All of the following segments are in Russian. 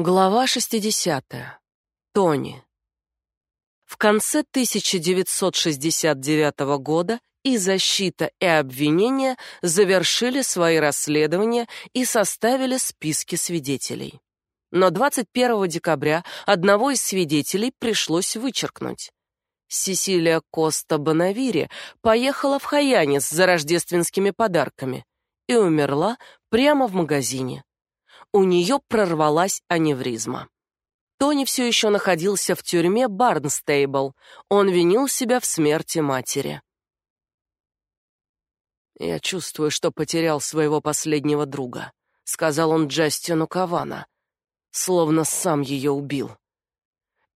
Глава 60. Тони. В конце 1969 года и защита, и обвинение завершили свои расследования и составили списки свидетелей. Но 21 декабря одного из свидетелей пришлось вычеркнуть. Сесилия Коста Бонавири поехала в Хаянис за рождественскими подарками и умерла прямо в магазине у нее прорвалась аневризма. Тони все еще находился в тюрьме Барнстейбл. Он винил себя в смерти матери. «Я чувствую, что потерял своего последнего друга», — сказал он Джастину Кавана, словно сам ее убил.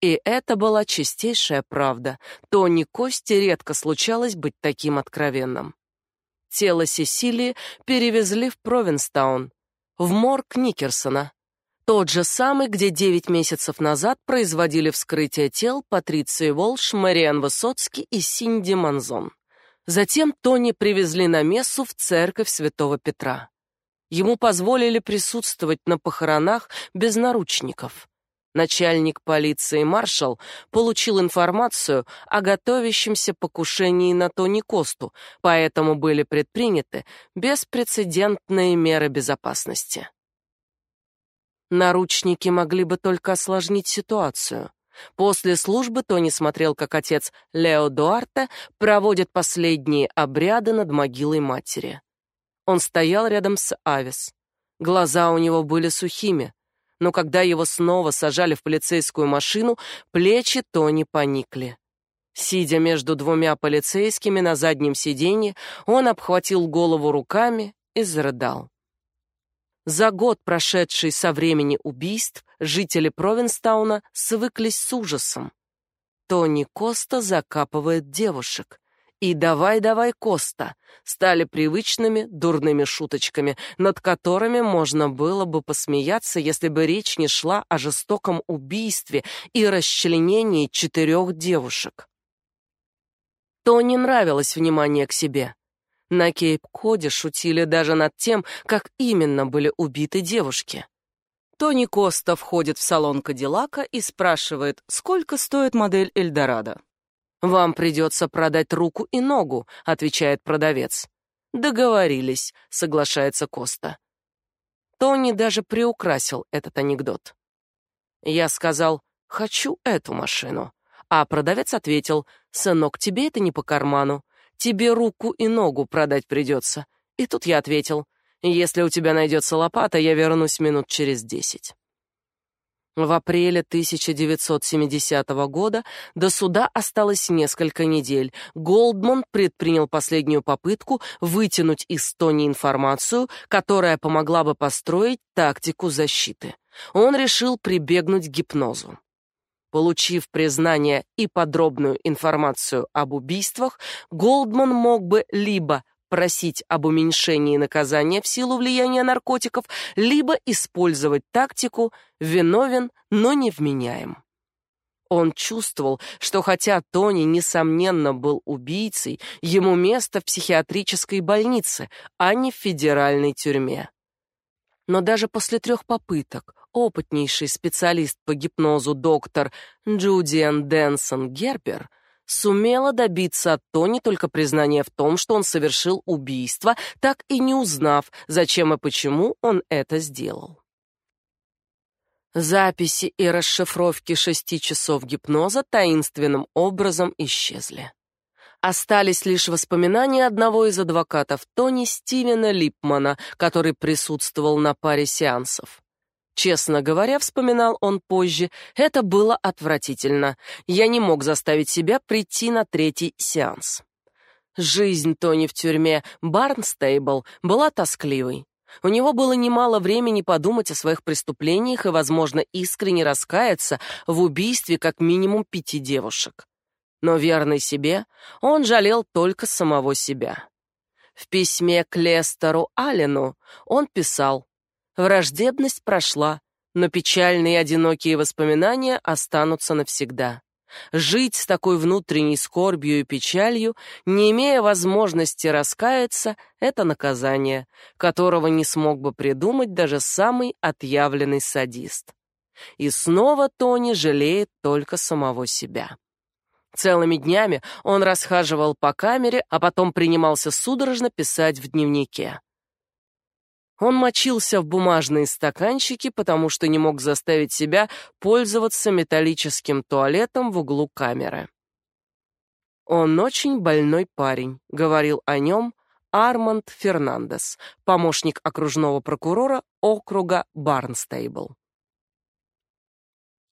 И это была чистейшая правда. Тони Кости редко случалось быть таким откровенным. Тело Сесилии перевезли в Провинстаун, в морг Никерсона. Тот же самый, где девять месяцев назад производили вскрытие тел Патриции Волш, Мариан Высоцкий и Синди Манзон. Затем Тони привезли на мессу в церковь Святого Петра. Ему позволили присутствовать на похоронах без наручников. Начальник полиции маршал получил информацию о готовящемся покушении на Тони Косту, поэтому были предприняты беспрецедентные меры безопасности. Наручники могли бы только осложнить ситуацию. После службы Тони смотрел, как отец Лео Дуарте проводит последние обряды над могилой матери. Он стоял рядом с Авис. Глаза у него были сухими, но когда его снова сажали в полицейскую машину, плечи Тони поникли. Сидя между двумя полицейскими на заднем сиденье, он обхватил голову руками и зарыдал. За год, прошедший со времени убийств, жители Провинстауна свыклись с ужасом. Тони Коста закапывает девушек и «давай-давай, Коста» стали привычными дурными шуточками, над которыми можно было бы посмеяться, если бы речь не шла о жестоком убийстве и расчленении четырех девушек. Тони нравилось внимание к себе. На Кейп-Коде шутили даже над тем, как именно были убиты девушки. Тони Коста входит в салон Кадиллака и спрашивает, сколько стоит модель Эльдорадо. Вам придется продать руку и ногу, отвечает продавец. Договорились, соглашается Коста. Тони даже приукрасил этот анекдот. Я сказал: "Хочу эту машину". А продавец ответил: "Сынок, тебе это не по карману. Тебе руку и ногу продать придется». И тут я ответил: "Если у тебя найдется лопата, я вернусь минут через десять». В апреле 1970 года до суда осталось несколько недель. Голдман предпринял последнюю попытку вытянуть из Тони информацию, которая помогла бы построить тактику защиты. Он решил прибегнуть к гипнозу. Получив признание и подробную информацию об убийствах, Голдман мог бы либо просить об уменьшении наказания в силу влияния наркотиков, либо использовать тактику «виновен, но невменяем». Он чувствовал, что хотя Тони, несомненно, был убийцей, ему место в психиатрической больнице, а не в федеральной тюрьме. Но даже после трех попыток опытнейший специалист по гипнозу доктор Джудиан Дэнсон Гербер – сумела добиться от Тони только признания в том, что он совершил убийство, так и не узнав, зачем и почему он это сделал. Записи и расшифровки шести часов гипноза таинственным образом исчезли. Остались лишь воспоминания одного из адвокатов Тони Стивена Липмана, который присутствовал на паре сеансов. Честно говоря, вспоминал он позже, это было отвратительно. Я не мог заставить себя прийти на третий сеанс. Жизнь Тони в тюрьме Барнстейбл была тоскливой. У него было немало времени подумать о своих преступлениях и, возможно, искренне раскаяться в убийстве как минимум пяти девушек. Но верный себе, он жалел только самого себя. В письме к Лестеру Аллену он писал Враждебность прошла, но печальные и одинокие воспоминания останутся навсегда. Жить с такой внутренней скорбью и печалью, не имея возможности раскаяться, это наказание, которого не смог бы придумать даже самый отъявленный садист. И снова Тони жалеет только самого себя. Целыми днями он расхаживал по камере, а потом принимался судорожно писать в дневнике. Он мочился в бумажные стаканчики, потому что не мог заставить себя пользоваться металлическим туалетом в углу камеры. Он очень больной парень, говорил о нем Арманд Фернандес, помощник окружного прокурора округа Барнстейбл.